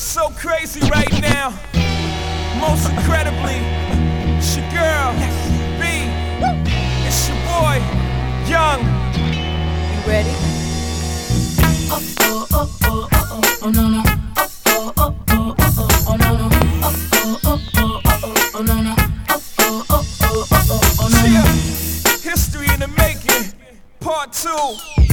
so crazy right now. Most incredibly, it's your girl, B. It's your boy, Young. You ready? Oh, oh, oh, oh, oh, oh, oh, no, no.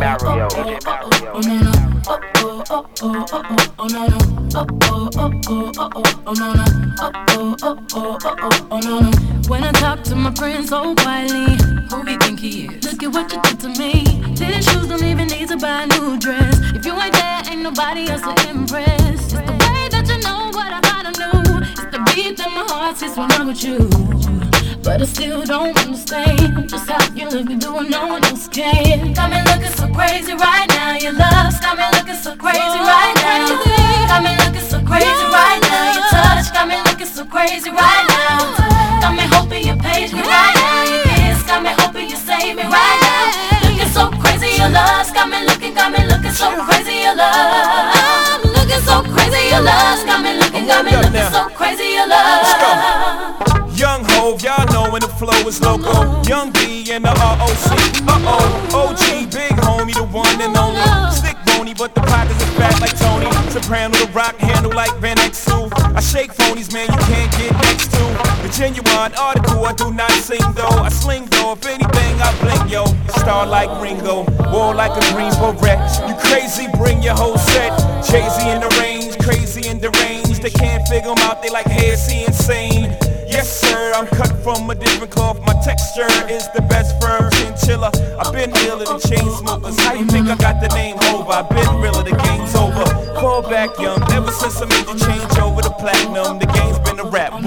Oh no no. Oh oh oh oh oh oh oh no no. Oh oh oh oh oh oh oh no no. Oh oh oh oh oh oh oh no no. When I talk to my friends oh, so quietly, who we think he is? Look at what you did to me. Tennis shoes don't even need to buy a new dress. If you ain't there, ain't nobody else to impress. It's the way that you know what I gotta know. It's the beat that my heart sees when I'm with you. But I still don't understand just how you look and doing no one else can. Got me looking so crazy right now. Your love's got me looking so crazy right now. Got me looking so crazy right now. Your touch got me looking so crazy right now. Got me hoping you page me right now. Your kiss got me hoping you save me right now. Looking so crazy, your love's got me looking, got me looking so crazy, your love. I'm looking so crazy, your love's got me looking, got me looking so crazy, your love. Flow is loco. Young B and the ROC. Uh oh, OG, big homie, the one and only. Stick bony, but the pockets are fat like Tony. Soprano, the rock handle like Van Exel. I shake phonies, man, you can't get next to. The genuine article, I do not sing though. I sling though, if anything, I blink, yo. Star like Ringo, war like a green beret. You crazy, bring your whole set. Jay-Z in the range, crazy in the range. They can't figure 'em out, they like, hey, is he insane? From a different cloth. My texture is the best firm chinchilla. I've been realer than chain smokers. How you think I got the name over? I've been realer, the game's over. Call back young, ever since I made the change over the platinum, the game's been a rap.